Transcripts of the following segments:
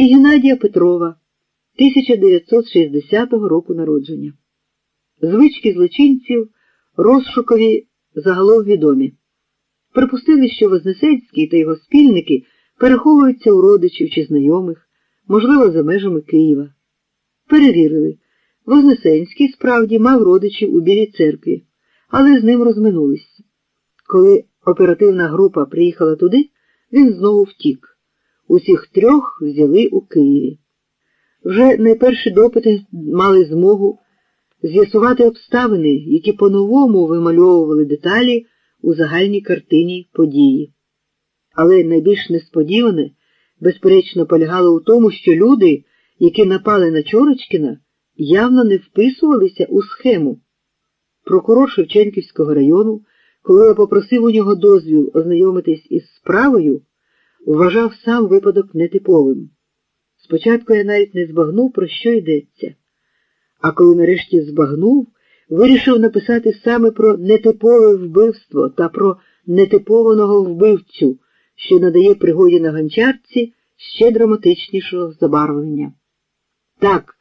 і Геннадія Петрова 1960 року народження. Звички злочинців розшукові загалом відомі. Припустили, що Вознесенський та його спільники переховуються у родичів чи знайомих, можливо, за межами Києва. Перевірили, Вознесенський справді мав родичів у Білій церкві, але з ним розминулись. Коли оперативна група приїхала туди, він знову втік. Усіх трьох взяли у Києві. Вже найперші допити мали змогу з'ясувати обставини, які по-новому вимальовували деталі у загальній картині події. Але найбільш несподіване, безперечно, полягало у тому, що люди, які напали на Чорочкіна, явно не вписувалися у схему. Прокурор Шевченківського району, коли я попросив у нього дозвіл ознайомитись із справою, вважав сам випадок нетиповим. Спочатку я навіть не збагнув, про що йдеться, а коли нарешті збагнув, вирішив написати саме про нетипове вбивство та про нетипованого вбивцю, що надає пригоді на гончарці ще драматичнішого забарвлення. Так,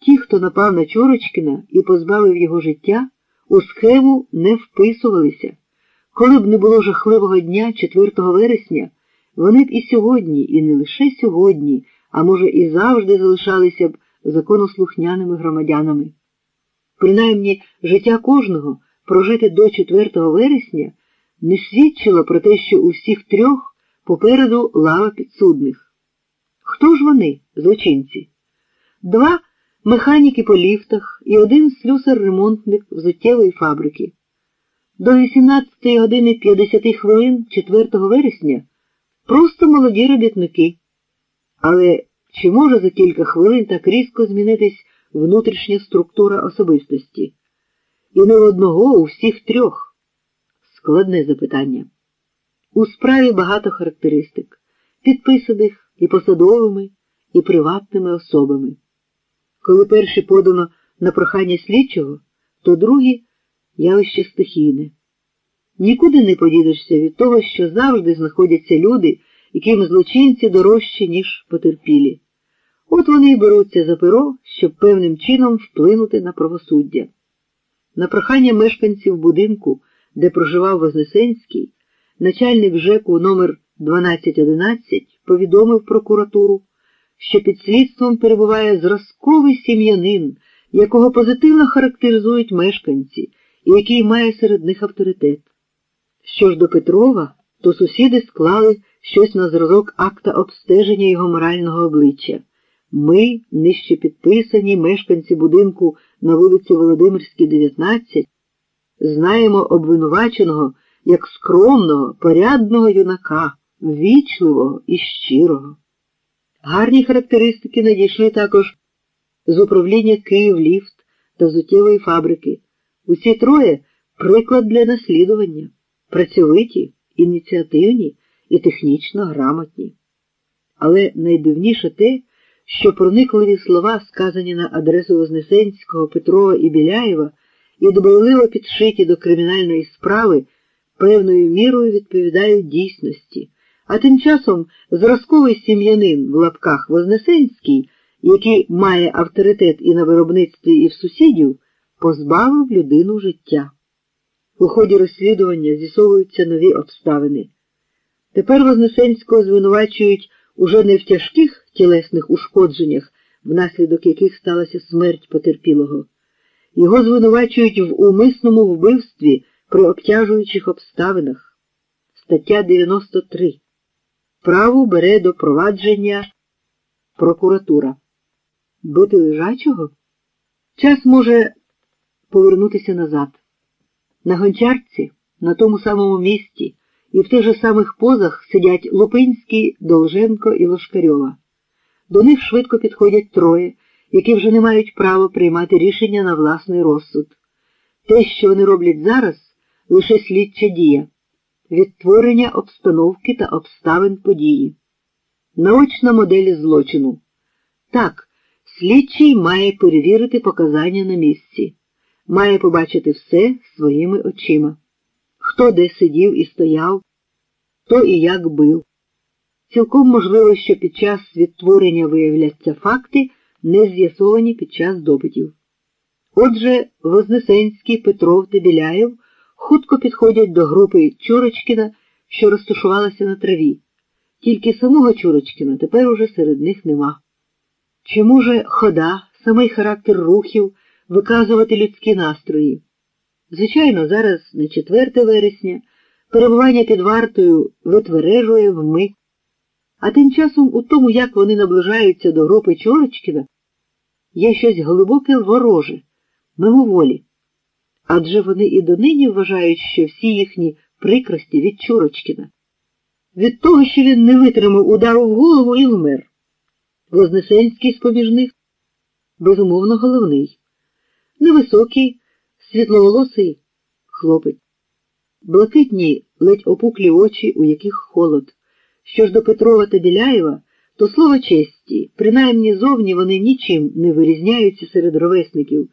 ті, хто напав на Чорочкіна і позбавив його життя, у схему не вписувалися. Коли б не було жахливого дня 4 вересня, вони б і сьогодні, і не лише сьогодні, а може, і завжди залишалися б законослухняними громадянами. Принаймні, життя кожного прожити до 4 вересня не свідчило про те, що у всіх трьох попереду лава підсудних. Хто ж вони, злочинці? Два механіки по ліфтах і один слюсар-ремонтник взуттєвої фабрики. До 18 години 50 хвилин 4 вересня просто молоді робітники. Але чи може за кілька хвилин так різко змінитись внутрішня структура особистості? І не в одного, у всіх трьох. Складне запитання. У справі багато характеристик, підписаних і посадовими, і приватними особами. Коли перші подано на прохання слідчого, то другі явище стихійне. Нікуди не подідешся від того, що завжди знаходяться люди, яким злочинці дорожчі, ніж потерпілі. От вони й беруться за перо, щоб певним чином вплинути на правосуддя. На прохання мешканців будинку, де проживав Вознесенський, начальник ЖЕКу номер 1211 повідомив прокуратуру, що під слідством перебуває зразковий сім'янин, якого позитивно характеризують мешканці і який має серед них авторитет. Що ж до Петрова, то сусіди склали щось на зразок акта обстеження його морального обличчя. Ми, нижче підписані мешканці будинку на вулиці Володимирській, 19, знаємо обвинуваченого як скромного, порядного юнака, ввічливого і щирого. Гарні характеристики надійшли також з управління Київліфт та зуттєвої фабрики. Усі троє приклад для наслідування, працьовиті, ініціативні і технічно грамотні. Але найдивніше те, що проникливі слова, сказані на адресу Вознесенського, Петрова і Біляєва, і дбайливо підшиті до кримінальної справи, певною мірою відповідають дійсності. А тим часом зразковий сім'янин в лапках Вознесенський, який має авторитет і на виробництві, і в сусідів, позбавив людину життя. У ході розслідування з'ясовуються нові обставини. Тепер Вознесенського звинувачують уже не в тяжких тілесних ушкодженнях, внаслідок яких сталася смерть потерпілого. Його звинувачують в умисному вбивстві при обтяжуючих обставинах. Стаття 93. Право бере до провадження прокуратура. Бити лежачого? Час може повернутися назад. На гончарці, на тому самому місці і в тих же самих позах сидять Лупинський, Долженко і Лошкарьова. До них швидко підходять троє, які вже не мають права приймати рішення на власний розсуд. Те, що вони роблять зараз, лише слідча дія, відтворення обстановки та обставин події. Наочна модель злочину. Так, слідчий має перевірити показання на місці, має побачити все своїми очима хто де сидів і стояв, хто і як бив. цілком можливо, що під час відтворення виявляться факти, не з'ясовані під час допитів. Отже, Вознесенський, Петров та Біляєв хутко підходять до групи Чурочкіна, що розташувалася на траві. Тільки самого Чурочкіна тепер уже серед них нема. Чи може хода, самий характер рухів виказувати людські настрої? Звичайно, зараз не 4 вересня, перебування під вартою витвережує вмить. А тим часом у тому, як вони наближаються до групи Чорочкіна, є щось глибоке вороже, мимоволі. Адже вони і донині вважають, що всі їхні прикрості від Чурочкіна. Від того, що він не витримав удару в голову і вмер. Вознесенський з-поміж них, безумовно, головний, невисокий, світловолосий хлопець, блакитні ледь опуклі очі, у яких холод. Що ж до Петрова та Біляєва, то слово честі, принаймні зовні вони нічим не вирізняються серед ровесників.